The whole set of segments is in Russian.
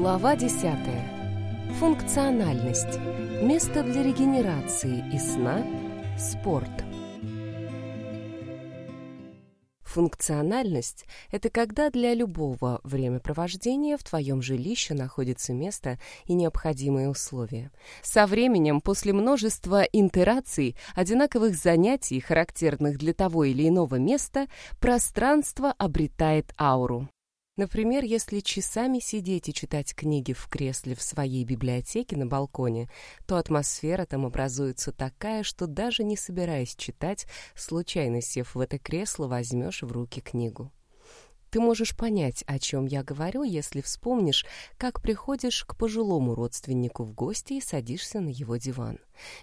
Глава 10. Функциональность. Место для регенерации и сна. Спорт. Функциональность – это когда для любого времяпровождения в твоем жилище находится место и необходимые условия. Со временем, после множества интераций, одинаковых занятий, характерных для того или иного места, пространство обретает ауру. Например, если часами сидеть и читать книги в кресле в своей библиотеке на балконе, то атмосфера там образуется такая, что даже не собираясь читать, случайно сев в это кресло, возьмешь в руки книгу. Ты можешь понять, о чем я говорю, если вспомнишь, как приходишь к пожилому родственнику в гости и садишься на его диван.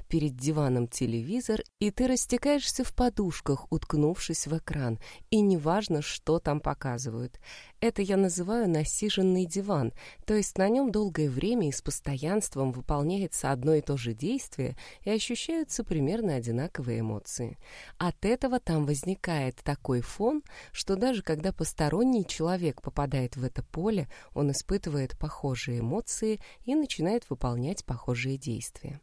Перед диваном телевизор, и ты растекаешься в подушках, уткнувшись в экран, и неважно, что там показывают. Это я называю насиженный диван, то есть на нем долгое время и с постоянством выполняется одно и то же действие и ощущаются примерно одинаковые эмоции. От этого там возникает такой фон, что даже когда посторонний человек попадает в это поле, он испытывает похожие эмоции и начинает выполнять похожие действия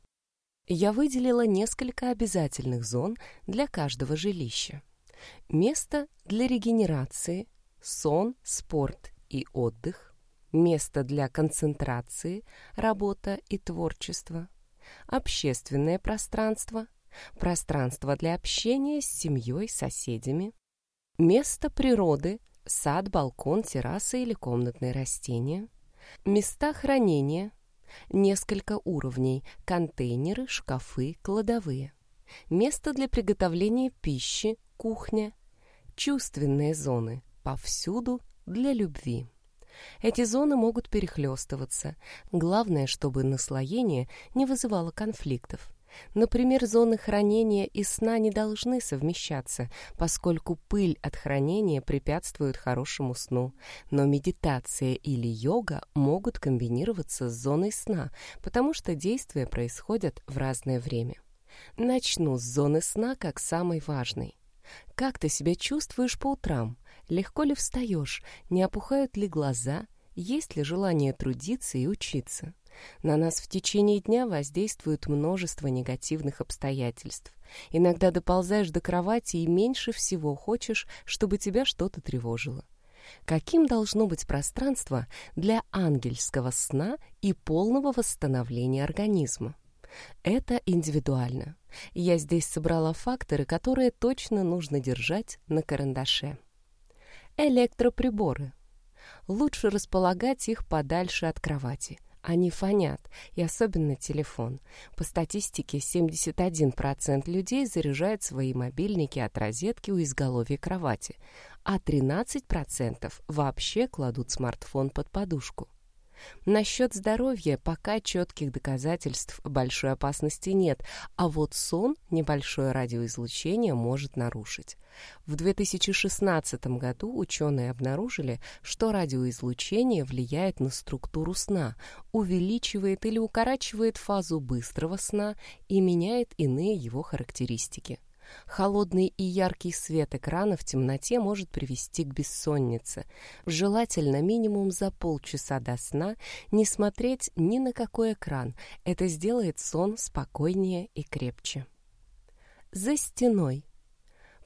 я выделила несколько обязательных зон для каждого жилища. Место для регенерации, сон, спорт и отдых, место для концентрации, работа и творчество, общественное пространство, пространство для общения с семьей, соседями, место природы, сад, балкон, терраса или комнатные растения, места хранения – Несколько уровней – контейнеры, шкафы, кладовые. Место для приготовления пищи, кухня. Чувственные зоны – повсюду для любви. Эти зоны могут перехлестываться. Главное, чтобы наслоение не вызывало конфликтов. Например, зоны хранения и сна не должны совмещаться, поскольку пыль от хранения препятствует хорошему сну. Но медитация или йога могут комбинироваться с зоной сна, потому что действия происходят в разное время. Начну с зоны сна как самой важной. Как ты себя чувствуешь по утрам? Легко ли встаешь? Не опухают ли глаза? Есть ли желание трудиться и учиться? На нас в течение дня воздействует множество негативных обстоятельств. Иногда доползаешь до кровати и меньше всего хочешь, чтобы тебя что-то тревожило. Каким должно быть пространство для ангельского сна и полного восстановления организма? Это индивидуально. Я здесь собрала факторы, которые точно нужно держать на карандаше. Электроприборы. Лучше располагать их подальше от кровати – они фонят, и особенно телефон. По статистике, 71% людей заряжают свои мобильники от розетки у изголовья кровати, а 13% вообще кладут смартфон под подушку. Насчет здоровья пока четких доказательств большой опасности нет, а вот сон небольшое радиоизлучение может нарушить. В 2016 году ученые обнаружили, что радиоизлучение влияет на структуру сна, увеличивает или укорачивает фазу быстрого сна и меняет иные его характеристики. Холодный и яркий свет экрана в темноте может привести к бессоннице. Желательно минимум за полчаса до сна не смотреть ни на какой экран. Это сделает сон спокойнее и крепче. За стеной.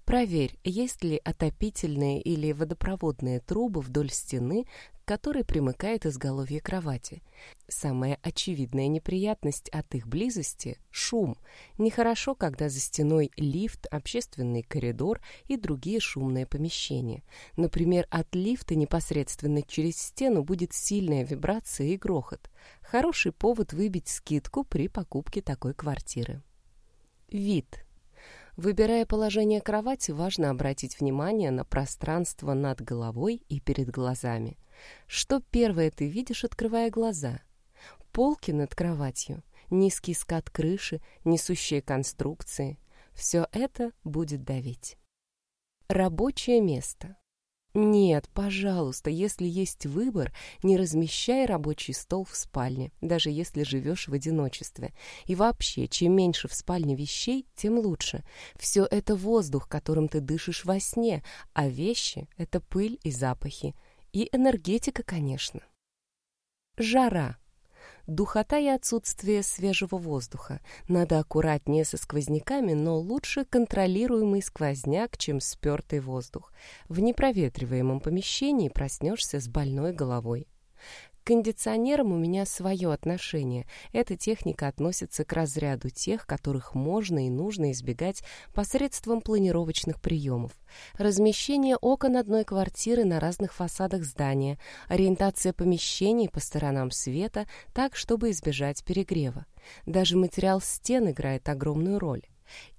Проверь, есть ли отопительные или водопроводные трубы вдоль стены, который примыкает изголовье кровати. Самая очевидная неприятность от их близости — шум. Нехорошо, когда за стеной лифт, общественный коридор и другие шумные помещения. Например, от лифта непосредственно через стену будет сильная вибрация и грохот. Хороший повод выбить скидку при покупке такой квартиры. Вид — Выбирая положение кровати, важно обратить внимание на пространство над головой и перед глазами. Что первое ты видишь, открывая глаза? Полки над кроватью, низкий скат крыши, несущие конструкции. Все это будет давить. Рабочее место. Нет, пожалуйста, если есть выбор, не размещай рабочий стол в спальне, даже если живешь в одиночестве. И вообще, чем меньше в спальне вещей, тем лучше. Все это воздух, которым ты дышишь во сне, а вещи — это пыль и запахи. И энергетика, конечно. Жара. Духота и отсутствие свежего воздуха. Надо аккуратнее со сквозняками, но лучше контролируемый сквозняк, чем спертый воздух. В непроветриваемом помещении проснешься с больной головой. К кондиционерам у меня свое отношение. Эта техника относится к разряду тех, которых можно и нужно избегать посредством планировочных приемов. Размещение окон одной квартиры на разных фасадах здания, ориентация помещений по сторонам света так, чтобы избежать перегрева. Даже материал стен играет огромную роль.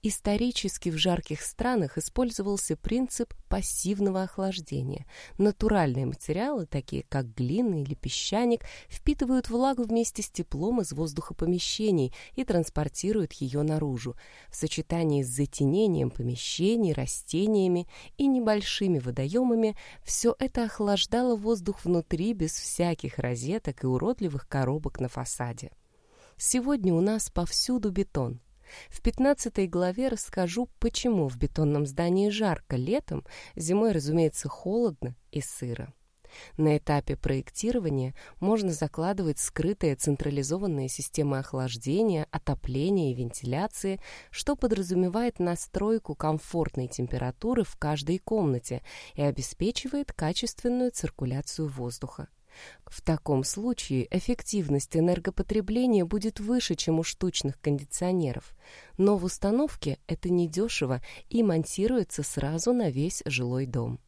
Исторически в жарких странах использовался принцип пассивного охлаждения. Натуральные материалы, такие как глина или песчаник, впитывают влагу вместе с теплом из воздуха помещений и транспортируют ее наружу. В сочетании с затенением помещений, растениями и небольшими водоемами все это охлаждало воздух внутри без всяких розеток и уродливых коробок на фасаде. Сегодня у нас повсюду бетон – в 15 главе расскажу, почему в бетонном здании жарко летом, зимой, разумеется, холодно и сыро. На этапе проектирования можно закладывать скрытые централизованные системы охлаждения, отопления и вентиляции, что подразумевает настройку комфортной температуры в каждой комнате и обеспечивает качественную циркуляцию воздуха. В таком случае эффективность энергопотребления будет выше, чем у штучных кондиционеров, но в установке это недешево и монтируется сразу на весь жилой дом.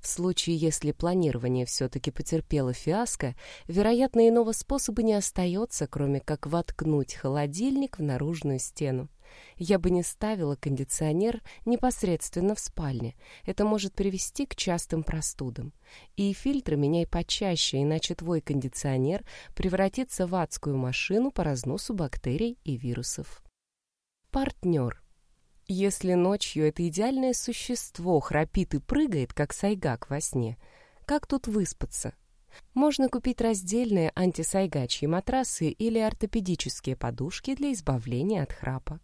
В случае, если планирование все-таки потерпело фиаско, вероятно, иного способа не остается, кроме как воткнуть холодильник в наружную стену. Я бы не ставила кондиционер непосредственно в спальне. Это может привести к частым простудам. И фильтры меняй почаще, иначе твой кондиционер превратится в адскую машину по разносу бактерий и вирусов. Партнер. Если ночью это идеальное существо храпит и прыгает, как сайгак во сне, как тут выспаться? Можно купить раздельные антисайгачьи матрасы или ортопедические подушки для избавления от храпа.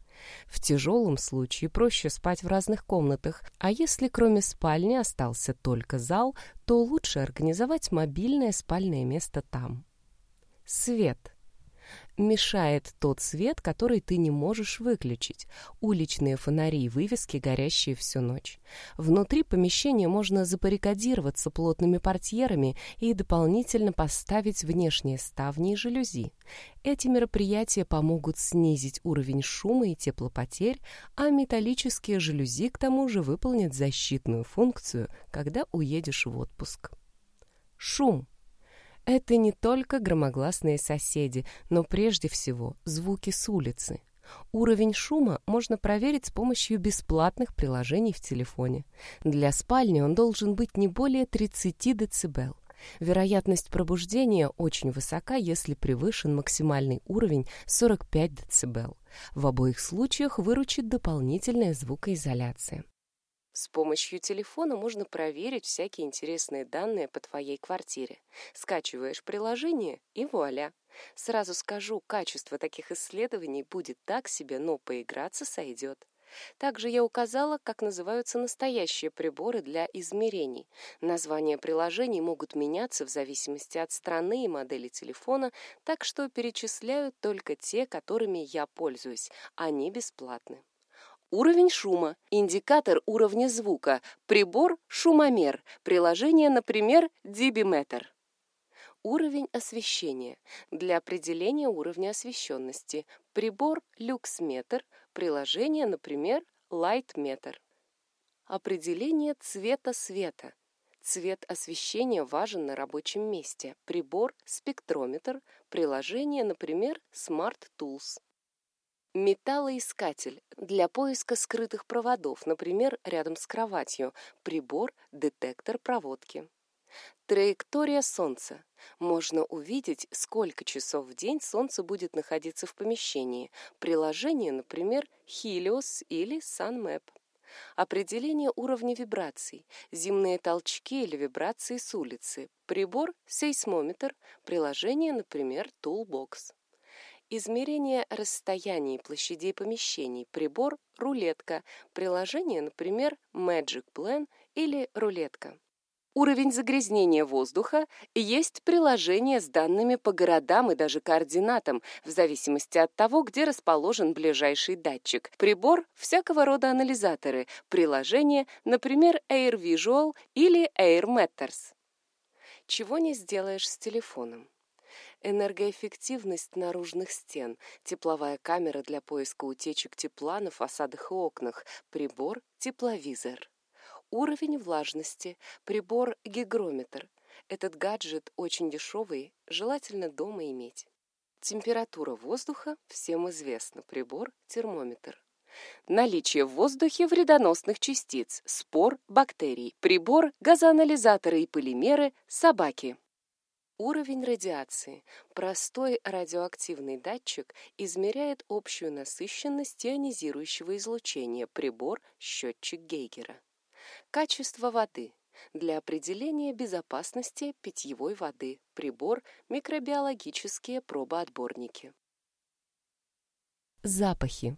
В тяжелом случае проще спать в разных комнатах, а если кроме спальни остался только зал, то лучше организовать мобильное спальное место там. Свет мешает тот свет, который ты не можешь выключить. Уличные фонари и вывески, горящие всю ночь. Внутри помещения можно запарикадироваться плотными портьерами и дополнительно поставить внешние ставни и жалюзи. Эти мероприятия помогут снизить уровень шума и теплопотерь, а металлические жалюзи к тому же выполнят защитную функцию, когда уедешь в отпуск. Шум это не только громогласные соседи, но прежде всего звуки с улицы. Уровень шума можно проверить с помощью бесплатных приложений в телефоне. Для спальни он должен быть не более 30 дБ. Вероятность пробуждения очень высока, если превышен максимальный уровень 45 дБ. В обоих случаях выручит дополнительная звукоизоляция. С помощью телефона можно проверить всякие интересные данные по твоей квартире. Скачиваешь приложение и вуаля. Сразу скажу, качество таких исследований будет так себе, но поиграться сойдет. Также я указала, как называются настоящие приборы для измерений. Названия приложений могут меняться в зависимости от страны и модели телефона, так что перечисляю только те, которыми я пользуюсь. Они бесплатны. Уровень шума, индикатор уровня звука, прибор шумомер, приложение, например, дибиметр. Уровень освещения. Для определения уровня освещенности. Прибор люксметр, приложение, например, лайтметр. Определение цвета света. Цвет освещения важен на рабочем месте. Прибор спектрометр, приложение, например, Smart Tools. Металлоискатель для поиска скрытых проводов, например, рядом с кроватью. Прибор, детектор проводки. Траектория Солнца. Можно увидеть, сколько часов в день Солнце будет находиться в помещении. Приложение, например, Helios или SunMap. Определение уровня вибраций. Земные толчки или вибрации с улицы. Прибор – сейсмометр. Приложение, например, Toolbox. Измерение расстояний площадей помещений, прибор рулетка, приложение, например, Magic Plan или рулетка. Уровень загрязнения воздуха есть приложение с данными по городам и даже координатам, в зависимости от того, где расположен ближайший датчик. Прибор – всякого рода анализаторы, приложение, например, Air Visual или Air Matters. Чего не сделаешь с телефоном? Энергоэффективность наружных стен, тепловая камера для поиска утечек тепла на фасадах и окнах, прибор тепловизор. Уровень влажности, прибор гигрометр. Этот гаджет очень дешевый, желательно дома иметь. Температура воздуха всем известна, прибор термометр. Наличие в воздухе вредоносных частиц, спор, бактерий, прибор, газоанализаторы и полимеры, собаки. Уровень радиации. Простой радиоактивный датчик измеряет общую насыщенность ионизирующего излучения, прибор, счетчик Гейгера. Качество воды. Для определения безопасности питьевой воды, прибор, микробиологические пробоотборники. Запахи.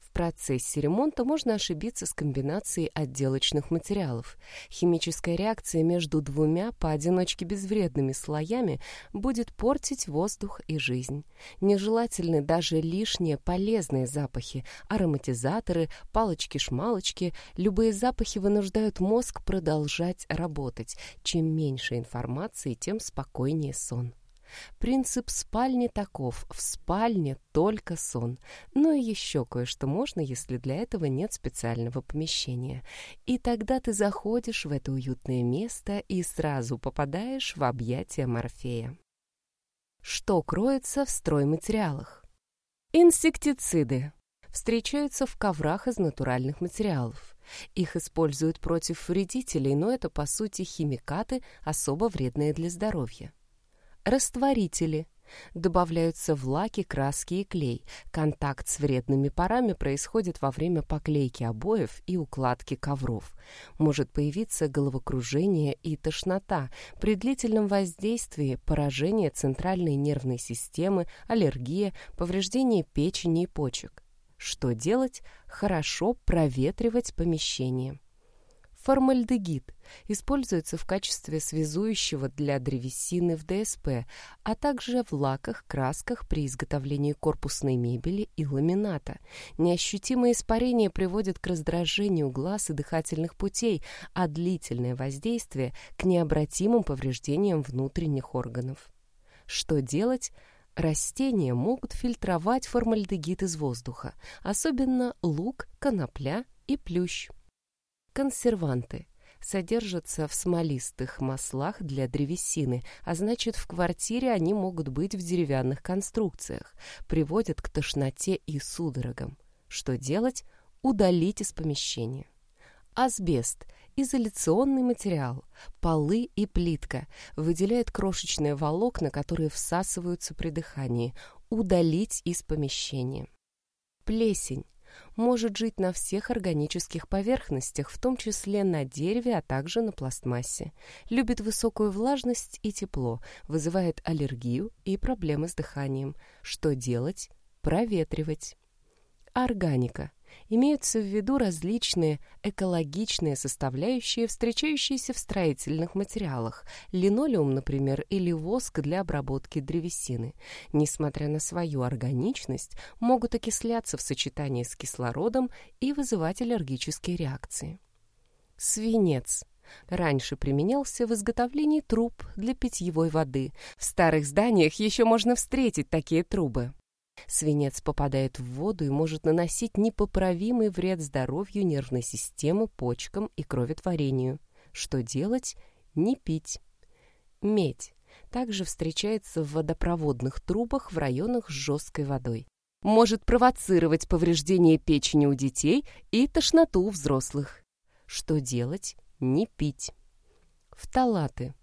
В процессе ремонта можно ошибиться с комбинацией отделочных материалов. Химическая реакция между двумя поодиночке безвредными слоями будет портить воздух и жизнь. Нежелательны даже лишние полезные запахи, ароматизаторы, палочки-шмалочки. Любые запахи вынуждают мозг продолжать работать. Чем меньше информации, тем спокойнее сон. Принцип спальни таков. В спальне только сон. Ну и еще кое-что можно, если для этого нет специального помещения. И тогда ты заходишь в это уютное место и сразу попадаешь в объятия Морфея. Что кроется в стройматериалах? Инсектициды встречаются в коврах из натуральных материалов. Их используют против вредителей, но это, по сути, химикаты, особо вредные для здоровья. Растворители. Добавляются в лаки, краски и клей. Контакт с вредными парами происходит во время поклейки обоев и укладки ковров. Может появиться головокружение и тошнота. При длительном воздействии поражение центральной нервной системы, аллергия, повреждение печени и почек. Что делать? Хорошо проветривать помещение. Формальдегид используется в качестве связующего для древесины в ДСП, а также в лаках, красках при изготовлении корпусной мебели и ламината. Неощутимое испарение приводит к раздражению глаз и дыхательных путей, а длительное воздействие – к необратимым повреждениям внутренних органов. Что делать? Растения могут фильтровать формальдегид из воздуха, особенно лук, конопля и плющ. Консерванты содержатся в смолистых маслах для древесины, а значит, в квартире они могут быть в деревянных конструкциях, приводят к тошноте и судорогам. Что делать? Удалить из помещения. Асбест – изоляционный материал, полы и плитка, выделяет крошечные волокна, которые всасываются при дыхании. Удалить из помещения. Плесень может жить на всех органических поверхностях, в том числе на дереве, а также на пластмассе. Любит высокую влажность и тепло, вызывает аллергию и проблемы с дыханием. Что делать? Проветривать. Органика. Имеются в виду различные экологичные составляющие, встречающиеся в строительных материалах, линолеум, например, или воск для обработки древесины. Несмотря на свою органичность, могут окисляться в сочетании с кислородом и вызывать аллергические реакции. Свинец раньше применялся в изготовлении труб для питьевой воды. В старых зданиях еще можно встретить такие трубы. Свинец попадает в воду и может наносить непоправимый вред здоровью нервной системы, почкам и кроветворению. Что делать? Не пить. Медь также встречается в водопроводных трубах в районах с жесткой водой. Может провоцировать повреждение печени у детей и тошноту у взрослых. Что делать? Не пить. Фталаты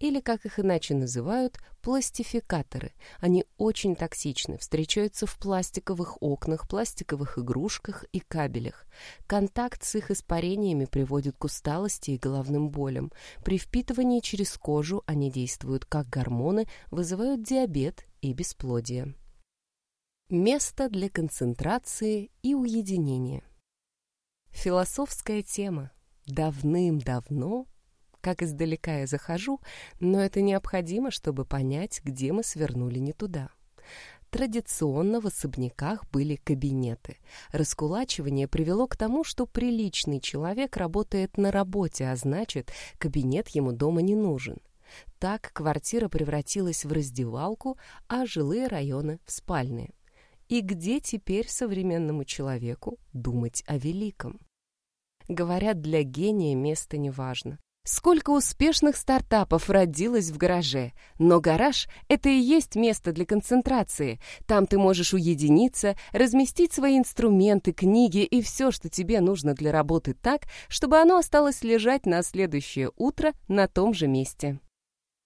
или, как их иначе называют, пластификаторы. Они очень токсичны, встречаются в пластиковых окнах, пластиковых игрушках и кабелях. Контакт с их испарениями приводит к усталости и головным болям. При впитывании через кожу они действуют как гормоны, вызывают диабет и бесплодие. Место для концентрации и уединения. Философская тема. Давным-давно как издалека я захожу, но это необходимо, чтобы понять, где мы свернули не туда. Традиционно в особняках были кабинеты. Раскулачивание привело к тому, что приличный человек работает на работе, а значит, кабинет ему дома не нужен. Так квартира превратилась в раздевалку, а жилые районы — в спальные. И где теперь современному человеку думать о великом? Говорят, для гения место не важно. Сколько успешных стартапов родилось в гараже. Но гараж — это и есть место для концентрации. Там ты можешь уединиться, разместить свои инструменты, книги и все, что тебе нужно для работы так, чтобы оно осталось лежать на следующее утро на том же месте.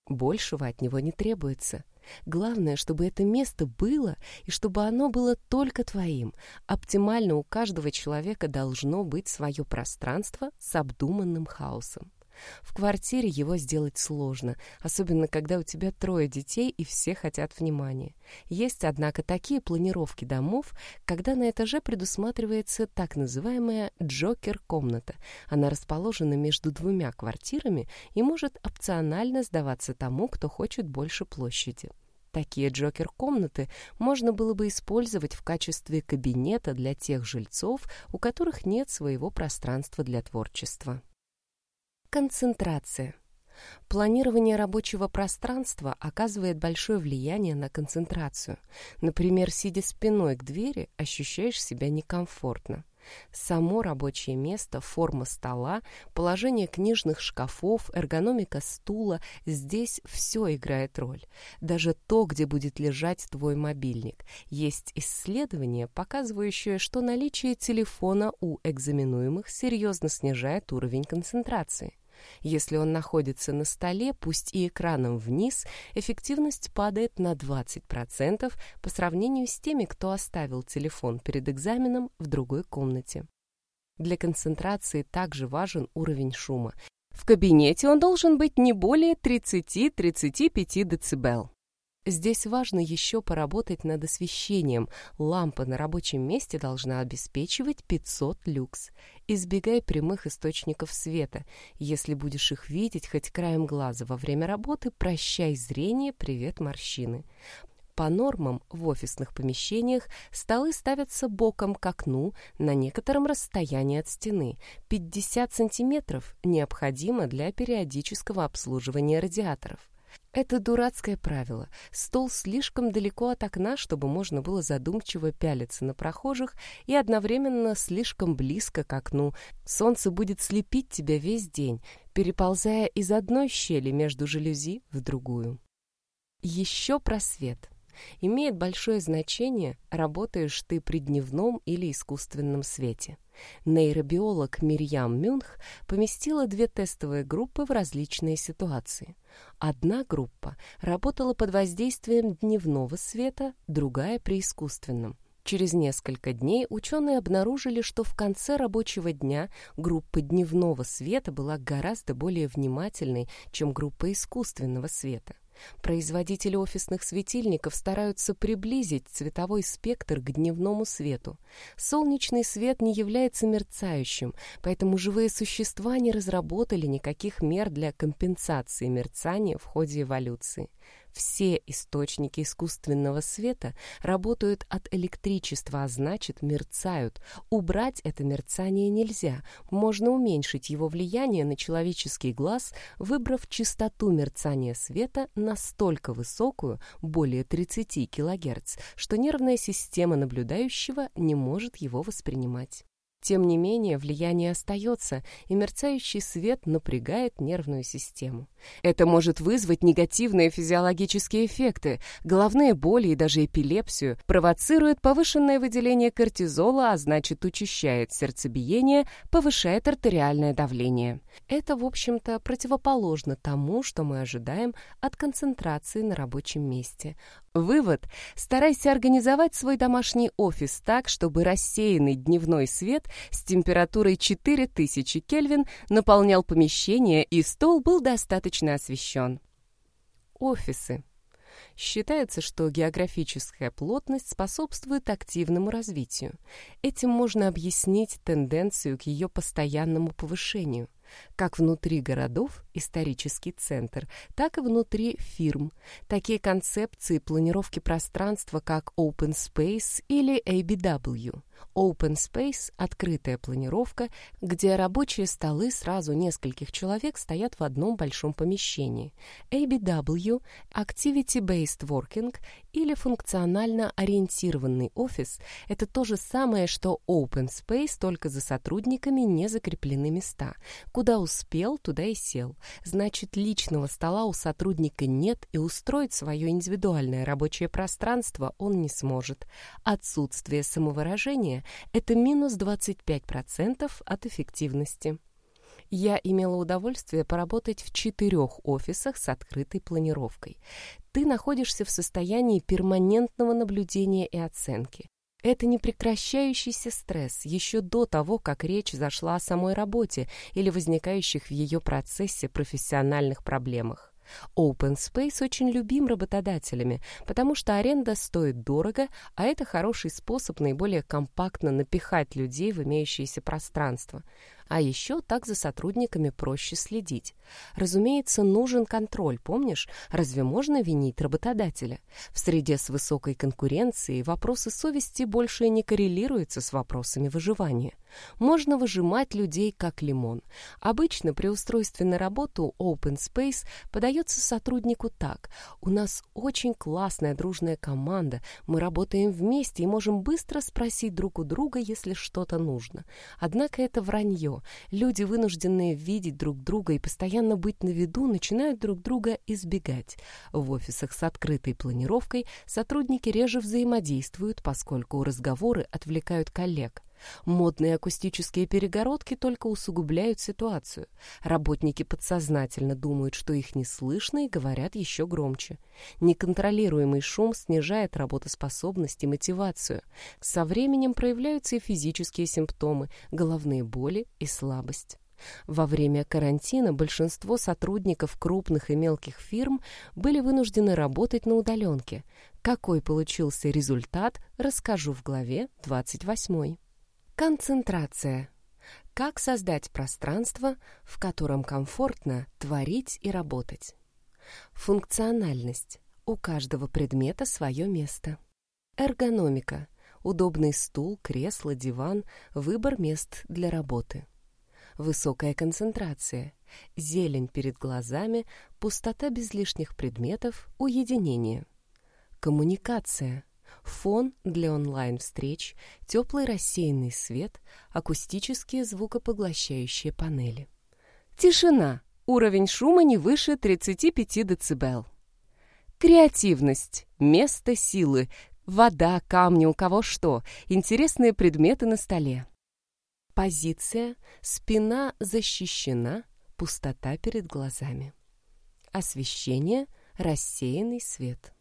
Большего от него не требуется. Главное, чтобы это место было, и чтобы оно было только твоим. Оптимально у каждого человека должно быть свое пространство с обдуманным хаосом. В квартире его сделать сложно, особенно когда у тебя трое детей и все хотят внимания. Есть, однако, такие планировки домов, когда на этаже предусматривается так называемая «джокер-комната». Она расположена между двумя квартирами и может опционально сдаваться тому, кто хочет больше площади. Такие джокер-комнаты можно было бы использовать в качестве кабинета для тех жильцов, у которых нет своего пространства для творчества. Концентрация. Планирование рабочего пространства оказывает большое влияние на концентрацию. Например, сидя спиной к двери, ощущаешь себя некомфортно. Само рабочее место, форма стола, положение книжных шкафов, эргономика стула – здесь все играет роль. Даже то, где будет лежать твой мобильник. Есть исследование, показывающее, что наличие телефона у экзаменуемых серьезно снижает уровень концентрации. Если он находится на столе, пусть и экраном вниз, эффективность падает на 20% по сравнению с теми, кто оставил телефон перед экзаменом в другой комнате. Для концентрации также важен уровень шума. В кабинете он должен быть не более 30-35 дБ. Здесь важно еще поработать над освещением. Лампа на рабочем месте должна обеспечивать 500 люкс. Избегай прямых источников света. Если будешь их видеть хоть краем глаза во время работы, прощай зрение, привет морщины. По нормам в офисных помещениях столы ставятся боком к окну на некотором расстоянии от стены. 50 сантиметров необходимо для периодического обслуживания радиаторов. Это дурацкое правило. Стол слишком далеко от окна, чтобы можно было задумчиво пялиться на прохожих, и одновременно слишком близко к окну. Солнце будет слепить тебя весь день, переползая из одной щели между жалюзи в другую. Еще про свет. Имеет большое значение, работаешь ты при дневном или искусственном свете. Нейробиолог Мирьям Мюнх поместила две тестовые группы в различные ситуации. Одна группа работала под воздействием дневного света, другая при искусственном. Через несколько дней ученые обнаружили, что в конце рабочего дня группа дневного света была гораздо более внимательной, чем группа искусственного света. Производители офисных светильников стараются приблизить цветовой спектр к дневному свету. Солнечный свет не является мерцающим, поэтому живые существа не разработали никаких мер для компенсации мерцания в ходе эволюции. Все источники искусственного света работают от электричества, а значит мерцают. Убрать это мерцание нельзя. Можно уменьшить его влияние на человеческий глаз, выбрав частоту мерцания света настолько высокую, более 30 кГц, что нервная система наблюдающего не может его воспринимать. Тем не менее, влияние остается, и мерцающий свет напрягает нервную систему. Это может вызвать негативные физиологические эффекты, головные боли и даже эпилепсию, провоцирует повышенное выделение кортизола, а значит учащает сердцебиение, повышает артериальное давление. Это, в общем-то, противоположно тому, что мы ожидаем от концентрации на рабочем месте. Вывод – старайся организовать свой домашний офис так, чтобы рассеянный дневной свет с температурой 4000 Кельвин наполнял помещение и стол был достаточно освещен. Офисы. Считается, что географическая плотность способствует активному развитию. Этим можно объяснить тенденцию к ее постоянному повышению – как внутри городов, исторический центр, так и внутри фирм. Такие концепции планировки пространства, как Open Space или ABW. Open Space – открытая планировка, где рабочие столы сразу нескольких человек стоят в одном большом помещении. ABW – Activity Based Working или функционально ориентированный офис – это то же самое, что Open Space, только за сотрудниками не закреплены места. Куда успел, туда и сел. Значит, личного стола у сотрудника нет, и устроить свое индивидуальное рабочее пространство он не сможет. Отсутствие самовыражения – это минус 25% от эффективности. Я имела удовольствие поработать в четырех офисах с открытой планировкой. Ты находишься в состоянии перманентного наблюдения и оценки. Это непрекращающийся стресс еще до того, как речь зашла о самой работе или возникающих в ее процессе профессиональных проблемах. Open Space очень любим работодателями, потому что аренда стоит дорого, а это хороший способ наиболее компактно напихать людей в имеющееся пространство. А еще так за сотрудниками проще следить. Разумеется, нужен контроль, помнишь? Разве можно винить работодателя? В среде с высокой конкуренцией вопросы совести больше не коррелируются с вопросами выживания. Можно выжимать людей как лимон. Обычно при устройстве на работу Open Space подается сотруднику так. У нас очень классная дружная команда, мы работаем вместе и можем быстро спросить друг у друга, если что-то нужно. Однако это вранье. Люди, вынужденные видеть друг друга и постоянно быть на виду, начинают друг друга избегать. В офисах с открытой планировкой сотрудники реже взаимодействуют, поскольку разговоры отвлекают коллег. Модные акустические перегородки только усугубляют ситуацию. Работники подсознательно думают, что их не слышно и говорят еще громче. Неконтролируемый шум снижает работоспособность и мотивацию. Со временем проявляются и физические симптомы, головные боли и слабость. Во время карантина большинство сотрудников крупных и мелких фирм были вынуждены работать на удаленке. Какой получился результат, расскажу в главе 28. Концентрация. Как создать пространство, в котором комфортно творить и работать. Функциональность. У каждого предмета свое место. Эргономика. Удобный стул, кресло, диван, выбор мест для работы. Высокая концентрация. Зелень перед глазами, пустота без лишних предметов, уединение. Коммуникация фон для онлайн-встреч, теплый рассеянный свет, акустические звукопоглощающие панели. Тишина. Уровень шума не выше 35 дБ. Креативность. Место силы. Вода, камни, у кого что. Интересные предметы на столе. Позиция. Спина защищена. Пустота перед глазами. Освещение. Рассеянный свет.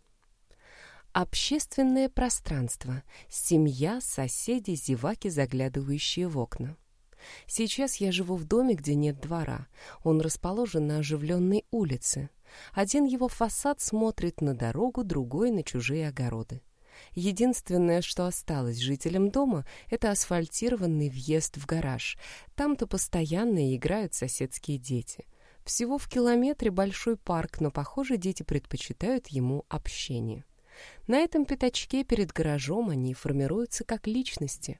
Общественное пространство. Семья, соседи, зеваки, заглядывающие в окна. Сейчас я живу в доме, где нет двора. Он расположен на оживленной улице. Один его фасад смотрит на дорогу, другой — на чужие огороды. Единственное, что осталось жителям дома, это асфальтированный въезд в гараж. Там-то постоянно играют соседские дети. Всего в километре большой парк, но, похоже, дети предпочитают ему общение. На этом пятачке перед гаражом они формируются как личности.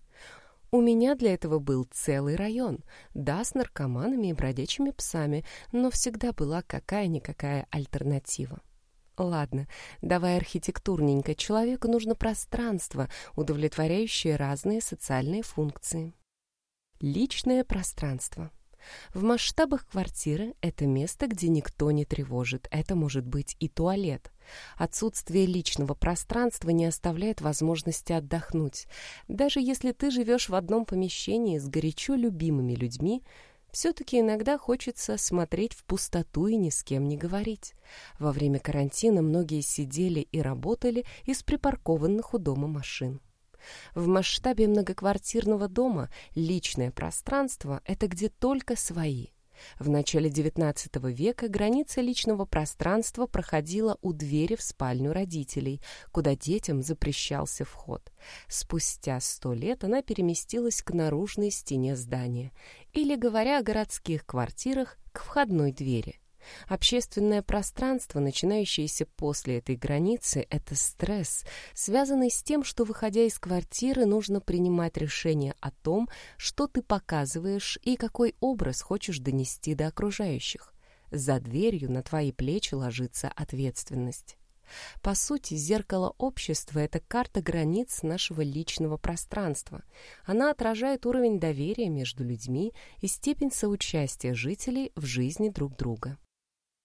У меня для этого был целый район, да, с наркоманами и бродячими псами, но всегда была какая-никакая альтернатива. Ладно, давай архитектурненько. Человеку нужно пространство, удовлетворяющее разные социальные функции. Личное пространство. В масштабах квартиры это место, где никто не тревожит. Это может быть и туалет. Отсутствие личного пространства не оставляет возможности отдохнуть. Даже если ты живешь в одном помещении с горячо любимыми людьми, все-таки иногда хочется смотреть в пустоту и ни с кем не говорить. Во время карантина многие сидели и работали из припаркованных у дома машин. В масштабе многоквартирного дома личное пространство — это где только свои. В начале XIX века граница личного пространства проходила у двери в спальню родителей, куда детям запрещался вход. Спустя сто лет она переместилась к наружной стене здания. Или, говоря о городских квартирах, к входной двери. Общественное пространство, начинающееся после этой границы, это стресс, связанный с тем, что, выходя из квартиры, нужно принимать решение о том, что ты показываешь и какой образ хочешь донести до окружающих. За дверью на твои плечи ложится ответственность. По сути, зеркало общества — это карта границ нашего личного пространства. Она отражает уровень доверия между людьми и степень соучастия жителей в жизни друг друга.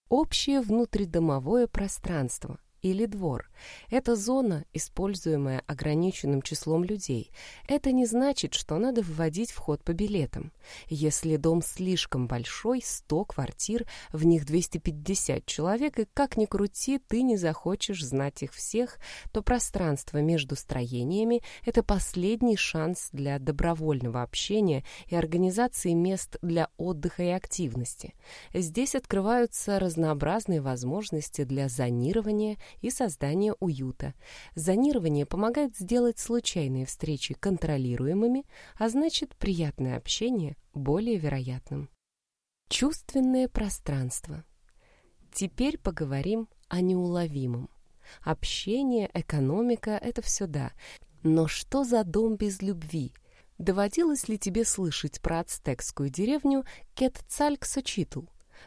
Общее внутридомовое пространство – или двор. Это зона, используемая ограниченным числом людей. Это не значит, что надо вводить вход по билетам. Если дом слишком большой, 100 квартир, в них 250 человек, и как ни крути, ты не захочешь знать их всех, то пространство между строениями – это последний шанс для добровольного общения и организации мест для отдыха и активности. Здесь открываются разнообразные возможности для зонирования и создания уюта. Зонирование помогает сделать случайные встречи контролируемыми, а значит, приятное общение более вероятным. Чувственное пространство. Теперь поговорим о неуловимом. Общение, экономика — это все да. Но что за дом без любви? Доводилось ли тебе слышать про ацтекскую деревню Кетцальксочитл?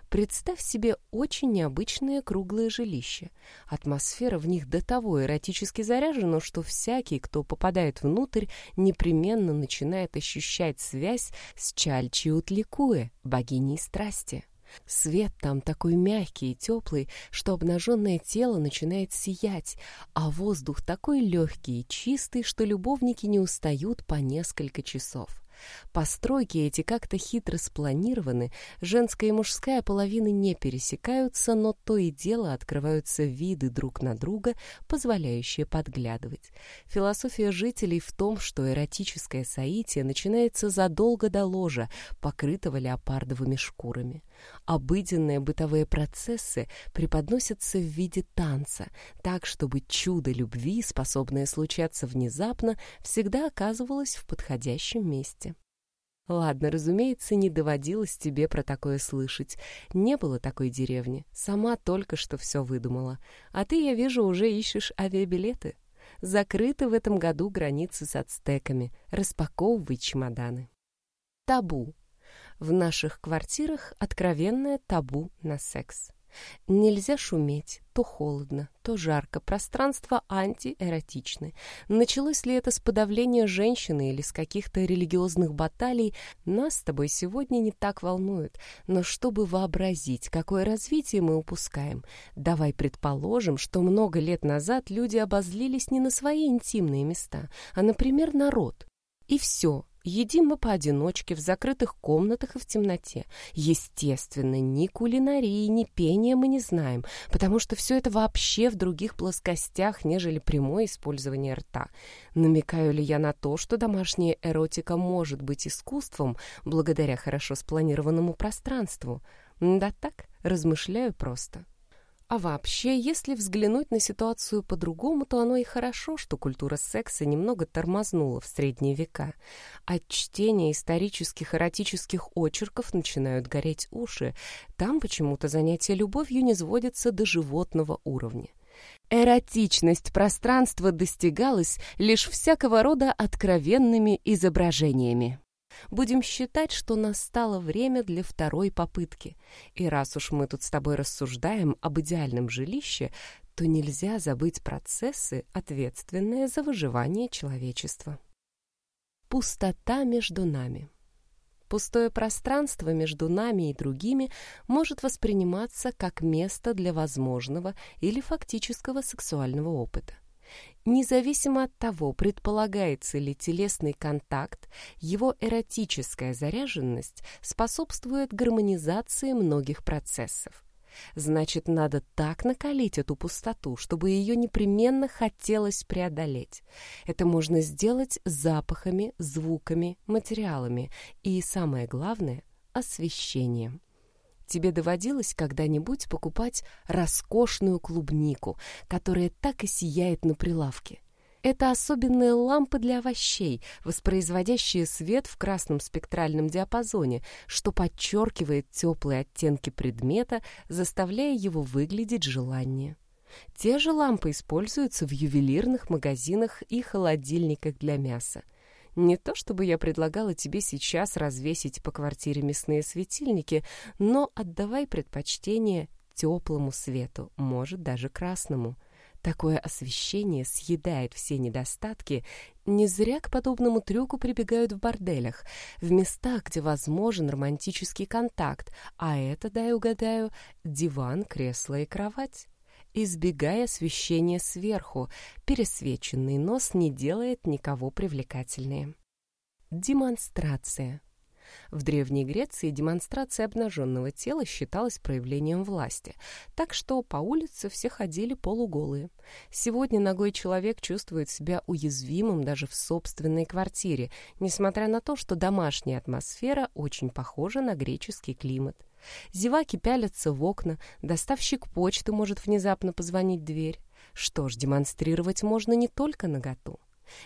Представь себе очень необычное круглое жилище. Атмосфера в них до того эротически заряжена, что всякий, кто попадает внутрь, непременно начинает ощущать связь с Чальчиутликуэ, богиней страсти. Свет там такой мягкий и теплый, что обнаженное тело начинает сиять, а воздух такой легкий и чистый, что любовники не устают по несколько часов. Постройки эти как-то хитро спланированы, женская и мужская половины не пересекаются, но то и дело открываются виды друг на друга, позволяющие подглядывать. Философия жителей в том, что эротическое соитие начинается задолго до ложа, покрытого леопардовыми шкурами. Обыденные бытовые процессы преподносятся в виде танца, так, чтобы чудо любви, способное случаться внезапно, всегда оказывалось в подходящем месте. Ладно, разумеется, не доводилось тебе про такое слышать. Не было такой деревни. Сама только что все выдумала. А ты, я вижу, уже ищешь авиабилеты. Закрыты в этом году границы с ацтеками. Распаковывай чемоданы. Табу. В наших квартирах откровенное табу на секс. Нельзя шуметь, то холодно, то жарко, пространство антиэротичны. Началось ли это с подавления женщины или с каких-то религиозных баталий, нас с тобой сегодня не так волнует. Но чтобы вообразить, какое развитие мы упускаем, давай предположим, что много лет назад люди обозлились не на свои интимные места, а, например, на род. И все, Едим мы поодиночке, в закрытых комнатах и в темноте. Естественно, ни кулинарии, ни пения мы не знаем, потому что все это вообще в других плоскостях, нежели прямое использование рта. Намекаю ли я на то, что домашняя эротика может быть искусством благодаря хорошо спланированному пространству? Да так, размышляю просто. А вообще, если взглянуть на ситуацию по-другому, то оно и хорошо, что культура секса немного тормознула в средние века. От чтения исторических эротических очерков начинают гореть уши. Там почему-то занятие любовью не сводится до животного уровня. Эротичность пространства достигалась лишь всякого рода откровенными изображениями. Будем считать, что настало время для второй попытки. И раз уж мы тут с тобой рассуждаем об идеальном жилище, то нельзя забыть процессы, ответственные за выживание человечества. Пустота между нами. Пустое пространство между нами и другими может восприниматься как место для возможного или фактического сексуального опыта. Независимо от того, предполагается ли телесный контакт, его эротическая заряженность способствует гармонизации многих процессов. Значит, надо так накалить эту пустоту, чтобы ее непременно хотелось преодолеть. Это можно сделать запахами, звуками, материалами и, самое главное, освещением. Тебе доводилось когда-нибудь покупать роскошную клубнику, которая так и сияет на прилавке? Это особенные лампы для овощей, воспроизводящие свет в красном спектральном диапазоне, что подчеркивает теплые оттенки предмета, заставляя его выглядеть желаннее. Те же лампы используются в ювелирных магазинах и холодильниках для мяса. Не то чтобы я предлагала тебе сейчас развесить по квартире мясные светильники, но отдавай предпочтение теплому свету, может, даже красному. Такое освещение съедает все недостатки. Не зря к подобному трюку прибегают в борделях, в местах, где возможен романтический контакт, а это, дай угадаю, диван, кресло и кровать избегая освещения сверху. Пересвеченный нос не делает никого привлекательнее. Демонстрация. В Древней Греции демонстрация обнаженного тела считалась проявлением власти, так что по улице все ходили полуголые. Сегодня ногой человек чувствует себя уязвимым даже в собственной квартире, несмотря на то, что домашняя атмосфера очень похожа на греческий климат. Зеваки пялятся в окна, доставщик почты может внезапно позвонить в дверь. Что ж, демонстрировать можно не только наготу.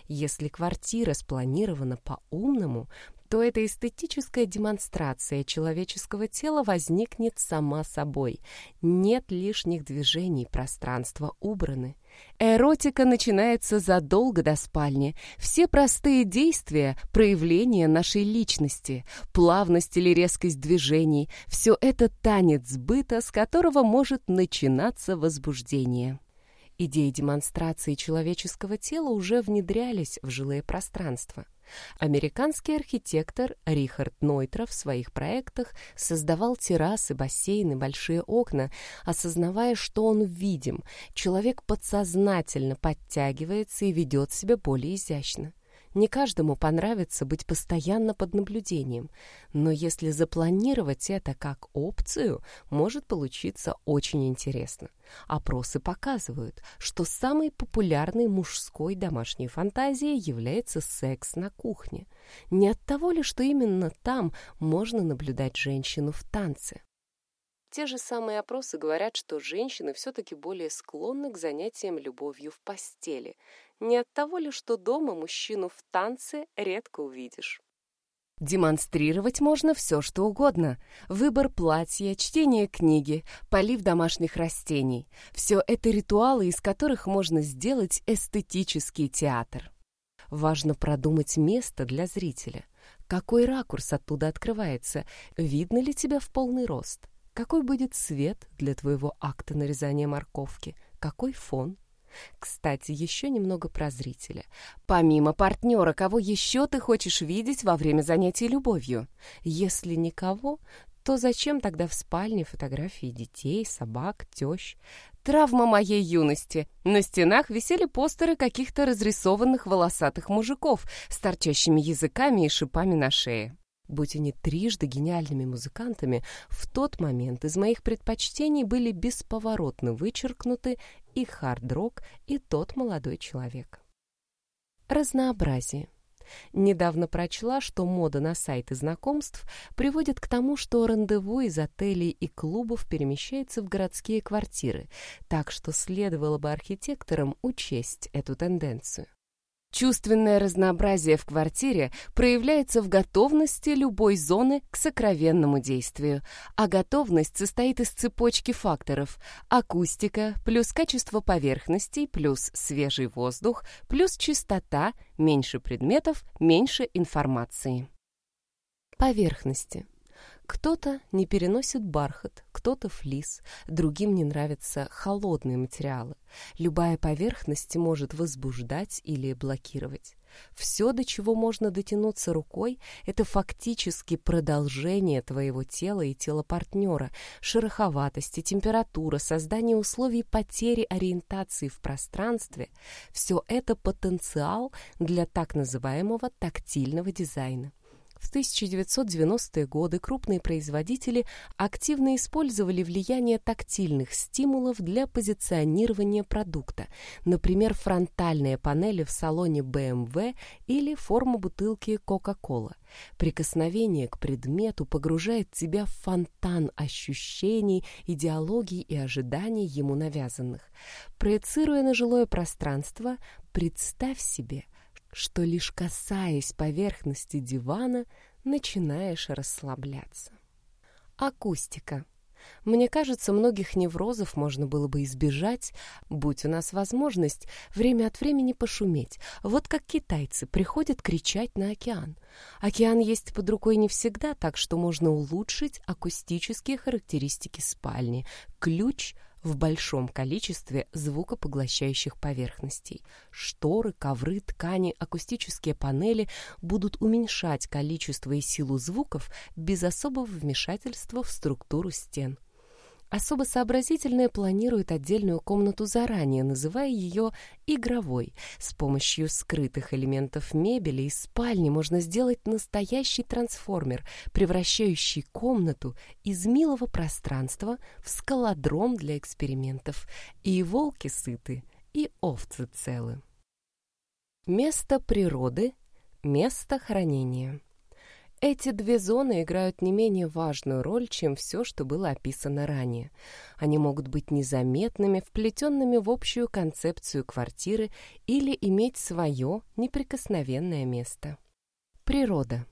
Если квартира спланирована по-умному, то эта эстетическая демонстрация человеческого тела возникнет сама собой. Нет лишних движений, пространство убраны. Эротика начинается задолго до спальни. Все простые действия — проявление нашей личности, плавность или резкость движений — все это танец быта, с которого может начинаться возбуждение. Идеи демонстрации человеческого тела уже внедрялись в жилые пространства. Американский архитектор Рихард Нойтро в своих проектах создавал террасы, бассейны, большие окна, осознавая, что он видим. Человек подсознательно подтягивается и ведет себя более изящно. Не каждому понравится быть постоянно под наблюдением, но если запланировать это как опцию, может получиться очень интересно. Опросы показывают, что самой популярной мужской домашней фантазией является секс на кухне. Не от того ли, что именно там можно наблюдать женщину в танце? Те же самые опросы говорят, что женщины все-таки более склонны к занятиям любовью в постели – не от того ли, что дома мужчину в танце редко увидишь. Демонстрировать можно все, что угодно. Выбор платья, чтение книги, полив домашних растений. Все это ритуалы, из которых можно сделать эстетический театр. Важно продумать место для зрителя. Какой ракурс оттуда открывается? Видно ли тебя в полный рост? Какой будет свет для твоего акта нарезания морковки? Какой фон? Кстати, еще немного про зрителя. Помимо партнера, кого еще ты хочешь видеть во время занятий любовью? Если никого, то зачем тогда в спальне фотографии детей, собак, тещ? Травма моей юности. На стенах висели постеры каких-то разрисованных волосатых мужиков с торчащими языками и шипами на шее. Будь они трижды гениальными музыкантами, в тот момент из моих предпочтений были бесповоротно вычеркнуты и хард-рок, и тот молодой человек. Разнообразие. Недавно прочла, что мода на сайты знакомств приводит к тому, что рандеву из отелей и клубов перемещается в городские квартиры, так что следовало бы архитекторам учесть эту тенденцию. Чувственное разнообразие в квартире проявляется в готовности любой зоны к сокровенному действию, а готовность состоит из цепочки факторов – акустика, плюс качество поверхностей, плюс свежий воздух, плюс чистота, меньше предметов, меньше информации. Поверхности – кто-то не переносит бархат, кто-то флис, другим не нравятся холодные материалы. Любая поверхность может возбуждать или блокировать. Все, до чего можно дотянуться рукой, это фактически продолжение твоего тела и тела партнера, шероховатости, температура, создание условий потери ориентации в пространстве. Все это потенциал для так называемого тактильного дизайна. В В 1990-е годы крупные производители активно использовали влияние тактильных стимулов для позиционирования продукта, например, фронтальные панели в салоне BMW или форму бутылки Coca-Cola. Прикосновение к предмету погружает тебя в фонтан ощущений, идеологий и ожиданий ему навязанных. Проецируя на жилое пространство, представь себе – что лишь касаясь поверхности дивана, начинаешь расслабляться. Акустика. Мне кажется, многих неврозов можно было бы избежать, будь у нас возможность время от времени пошуметь. Вот как китайцы приходят кричать на океан. Океан есть под рукой не всегда, так что можно улучшить акустические характеристики спальни. Ключ в большом количестве звукопоглощающих поверхностей. Шторы, ковры, ткани, акустические панели будут уменьшать количество и силу звуков без особого вмешательства в структуру стен. Особо сообразительные планируют отдельную комнату заранее, называя ее игровой. С помощью скрытых элементов мебели и спальни можно сделать настоящий трансформер, превращающий комнату из милого пространства в скалодром для экспериментов. И волки сыты, и овцы целы. Место природы, место хранения. Эти две зоны играют не менее важную роль, чем все, что было описано ранее. Они могут быть незаметными, вплетенными в общую концепцию квартиры или иметь свое неприкосновенное место. Природа.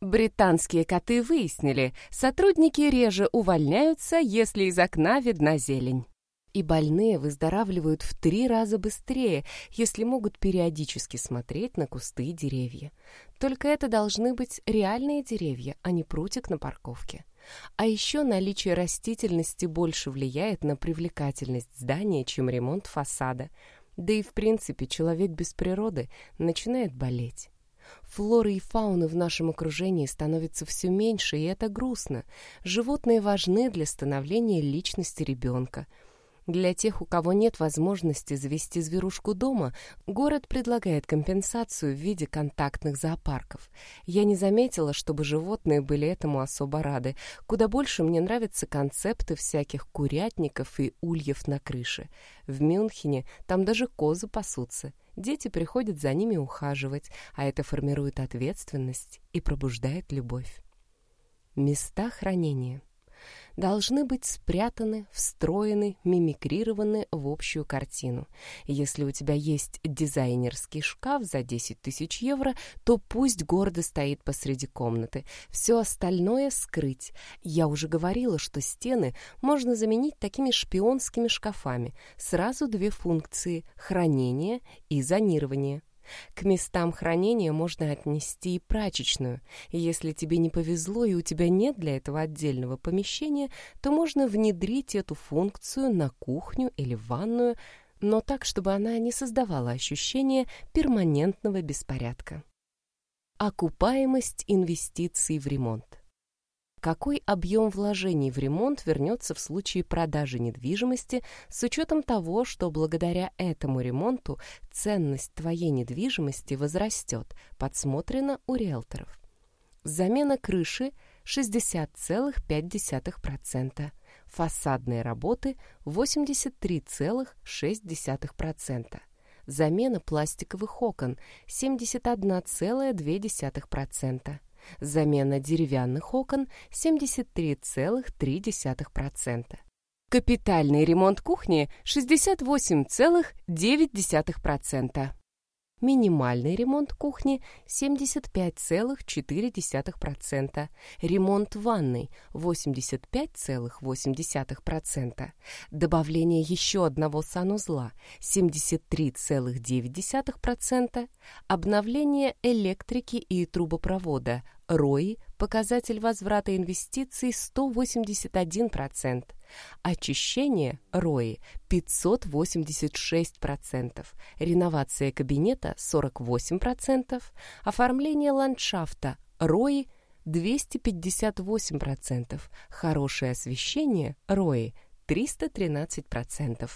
Британские коты выяснили, сотрудники реже увольняются, если из окна видна зелень и больные выздоравливают в три раза быстрее, если могут периодически смотреть на кусты и деревья. Только это должны быть реальные деревья, а не прутик на парковке. А еще наличие растительности больше влияет на привлекательность здания, чем ремонт фасада. Да и в принципе человек без природы начинает болеть. Флоры и фауны в нашем окружении становится все меньше, и это грустно. Животные важны для становления личности ребенка – для тех, у кого нет возможности завести зверушку дома, город предлагает компенсацию в виде контактных зоопарков. Я не заметила, чтобы животные были этому особо рады. Куда больше мне нравятся концепты всяких курятников и ульев на крыше. В Мюнхене там даже козы пасутся. Дети приходят за ними ухаживать, а это формирует ответственность и пробуждает любовь. Места хранения должны быть спрятаны, встроены, мимикрированы в общую картину. Если у тебя есть дизайнерский шкаф за 10 тысяч евро, то пусть гордо стоит посреди комнаты. Все остальное скрыть. Я уже говорила, что стены можно заменить такими шпионскими шкафами. Сразу две функции — хранение и зонирование. К местам хранения можно отнести и прачечную. если тебе не повезло и у тебя нет для этого отдельного помещения, то можно внедрить эту функцию на кухню или ванную, но так, чтобы она не создавала ощущение перманентного беспорядка. Окупаемость инвестиций в ремонт. Какой объем вложений в ремонт вернется в случае продажи недвижимости с учетом того, что благодаря этому ремонту ценность твоей недвижимости возрастет, подсмотрено у риэлторов. Замена крыши 60,5%, фасадные работы 83,6%, замена пластиковых окон 71,2%, замена деревянных окон 73,3%. Капитальный ремонт кухни 68,9%. Минимальный ремонт кухни 75,4%. Ремонт ванной 85,8%. Добавление еще одного санузла 73,9%. Обновление электрики и трубопровода РОИ показатель возврата инвестиций 181%, очищение РОИ 586%, реновация кабинета 48%, оформление ландшафта РОИ 258%, хорошее освещение РОИ 313%.